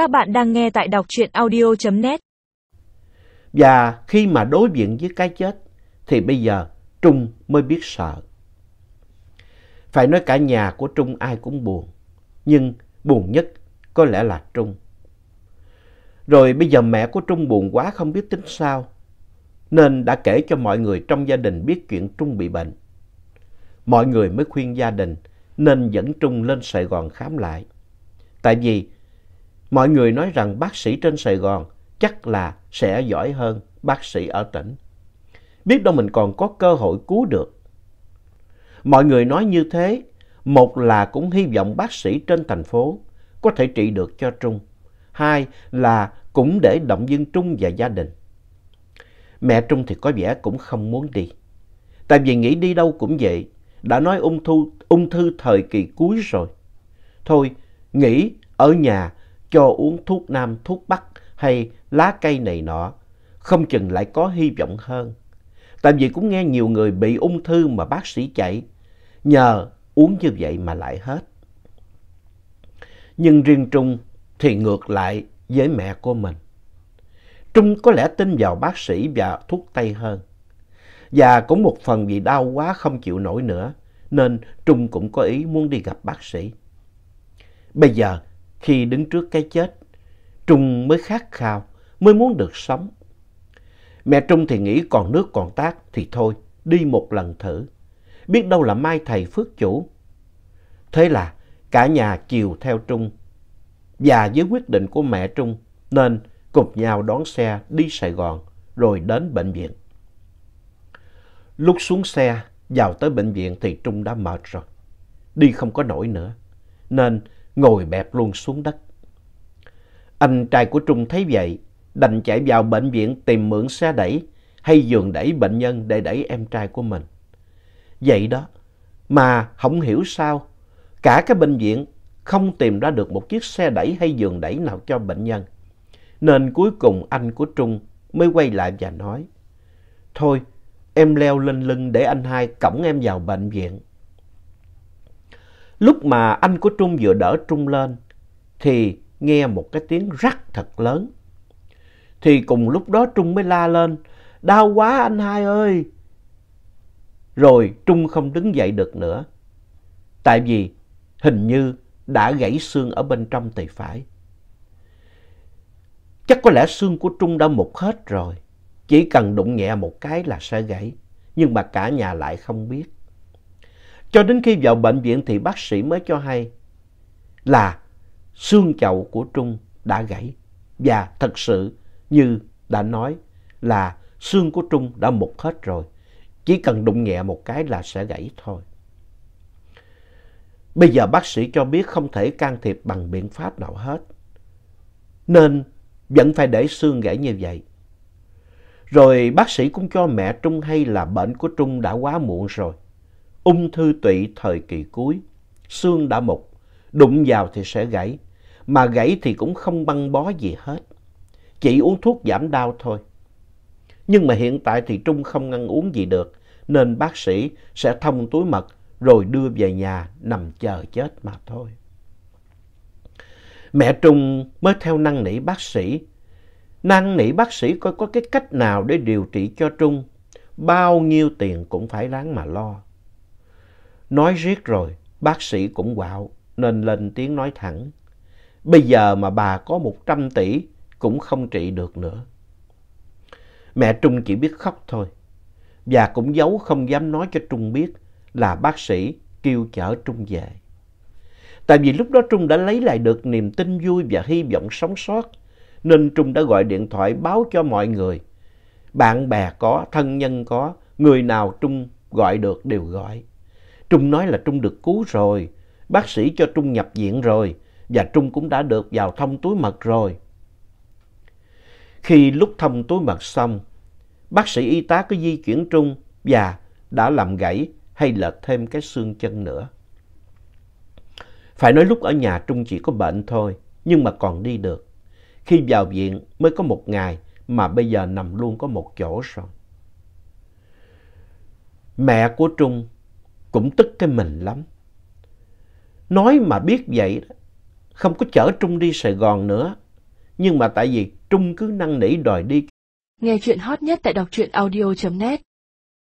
Các bạn đang nghe tại đọc truyện audio.net. Và khi mà đối diện với cái chết thì bây giờ Trung mới biết sợ. Phải nói cả nhà của Trung ai cũng buồn, nhưng buồn nhất có lẽ là Trung. Rồi bây giờ mẹ của Trung buồn quá không biết tính sao, nên đã kể cho mọi người trong gia đình biết chuyện Trung bị bệnh. Mọi người mới khuyên gia đình nên dẫn Trung lên Sài Gòn khám lại. Tại vì mọi người nói rằng bác sĩ trên Sài Gòn chắc là sẽ giỏi hơn bác sĩ ở tỉnh. Biết đâu mình còn có cơ hội cứu được. Mọi người nói như thế, một là cũng hy vọng bác sĩ trên thành phố có thể trị được cho Trung. Hai là cũng để động viên Trung và gia đình. Mẹ Trung thì có vẻ cũng không muốn đi. Tại vì nghĩ đi đâu cũng vậy, đã nói ung thư, ung thư thời kỳ cuối rồi. Thôi, nghĩ ở nhà cho uống thuốc nam, thuốc bắc hay lá cây này nọ, không chừng lại có hy vọng hơn. Tại vì cũng nghe nhiều người bị ung thư mà bác sĩ chạy, nhờ uống như vậy mà lại hết. Nhưng riêng Trung thì ngược lại với mẹ của mình. Trung có lẽ tin vào bác sĩ và thuốc tây hơn. Và cũng một phần vì đau quá không chịu nổi nữa, nên Trung cũng có ý muốn đi gặp bác sĩ. Bây giờ, khi đứng trước cái chết, Trung mới khát khao, mới muốn được sống. Mẹ Trung thì nghĩ còn nước còn tát thì thôi, đi một lần thử. Biết đâu là mai thầy phước chủ. Thế là cả nhà chiều theo Trung. Và với quyết định của mẹ Trung nên cùng nhau đón xe đi Sài Gòn rồi đến bệnh viện. Lúc xuống xe vào tới bệnh viện thì Trung đã mệt rồi. Đi không có nổi nữa. Nên ngồi bẹp luôn xuống đất. Anh trai của Trung thấy vậy, đành chạy vào bệnh viện tìm mượn xe đẩy hay giường đẩy bệnh nhân để đẩy em trai của mình. Vậy đó, mà không hiểu sao, cả cái bệnh viện không tìm ra được một chiếc xe đẩy hay giường đẩy nào cho bệnh nhân. Nên cuối cùng anh của Trung mới quay lại và nói, Thôi, em leo lên lưng để anh hai cõng em vào bệnh viện. Lúc mà anh của Trung vừa đỡ Trung lên, thì nghe một cái tiếng rắc thật lớn. Thì cùng lúc đó Trung mới la lên, đau quá anh hai ơi. Rồi Trung không đứng dậy được nữa. Tại vì hình như đã gãy xương ở bên trong tay phải. Chắc có lẽ xương của Trung đã mục hết rồi. Chỉ cần đụng nhẹ một cái là sẽ gãy. Nhưng mà cả nhà lại không biết. Cho đến khi vào bệnh viện thì bác sĩ mới cho hay là xương chậu của Trung đã gãy. Và thật sự như đã nói là xương của Trung đã mục hết rồi. Chỉ cần đụng nhẹ một cái là sẽ gãy thôi. Bây giờ bác sĩ cho biết không thể can thiệp bằng biện pháp nào hết. Nên vẫn phải để xương gãy như vậy. Rồi bác sĩ cũng cho mẹ Trung hay là bệnh của Trung đã quá muộn rồi. Ung thư tụy thời kỳ cuối, xương đã mục, đụng vào thì sẽ gãy, mà gãy thì cũng không băng bó gì hết. Chỉ uống thuốc giảm đau thôi. Nhưng mà hiện tại thì Trung không ăn uống gì được, nên bác sĩ sẽ thông túi mật rồi đưa về nhà nằm chờ chết mà thôi. Mẹ Trung mới theo năn nỉ bác sĩ, năn nỉ bác sĩ coi có cái cách nào để điều trị cho Trung, bao nhiêu tiền cũng phải ráng mà lo. Nói riết rồi, bác sĩ cũng quạo nên lên tiếng nói thẳng. Bây giờ mà bà có 100 tỷ cũng không trị được nữa. Mẹ Trung chỉ biết khóc thôi. Và cũng giấu không dám nói cho Trung biết là bác sĩ kêu chở Trung về. Tại vì lúc đó Trung đã lấy lại được niềm tin vui và hy vọng sống sót, nên Trung đã gọi điện thoại báo cho mọi người. Bạn bè có, thân nhân có, người nào Trung gọi được đều gọi. Trung nói là Trung được cứu rồi, bác sĩ cho Trung nhập viện rồi, và Trung cũng đã được vào thông túi mật rồi. Khi lúc thông túi mật xong, bác sĩ y tá cứ di chuyển Trung và đã làm gãy hay lệch thêm cái xương chân nữa. Phải nói lúc ở nhà Trung chỉ có bệnh thôi, nhưng mà còn đi được. Khi vào viện mới có một ngày mà bây giờ nằm luôn có một chỗ rồi. Mẹ của Trung cũng tức cái mình lắm. Nói mà biết vậy không có chở Trung đi Sài Gòn nữa, Nhưng mà tại vì Trung cứ năn nỉ đòi đi. Nghe chuyện hot nhất tại đọc truyện audio.net